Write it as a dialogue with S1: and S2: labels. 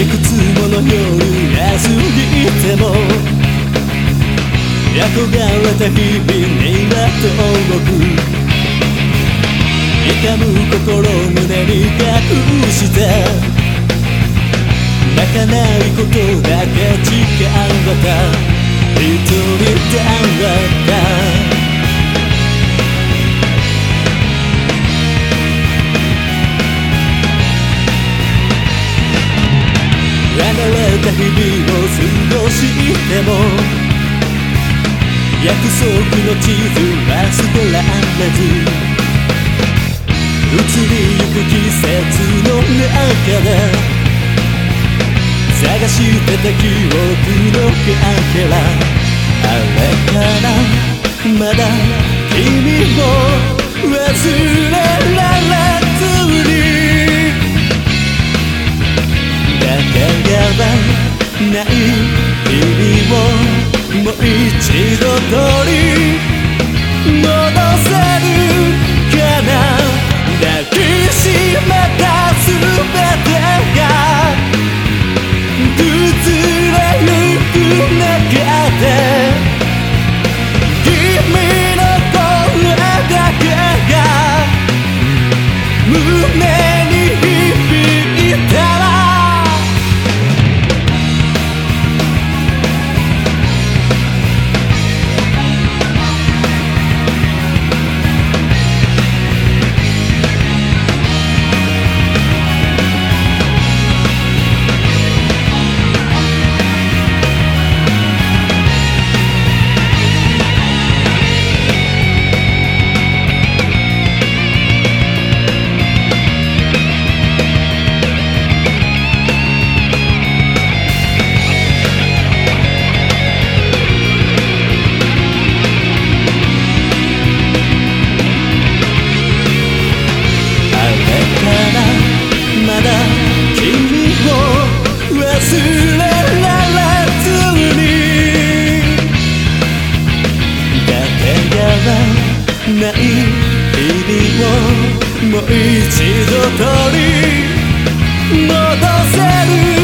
S1: いくつもの夜が過ぎても憧れた日々には遠く痛む心胸に隠して泣かないことだけ時間がた。た日々を過ごしても約束の地図は捨てられず移りゆく季節の中で探してた記憶のかけがない日々をもう一度取り戻せる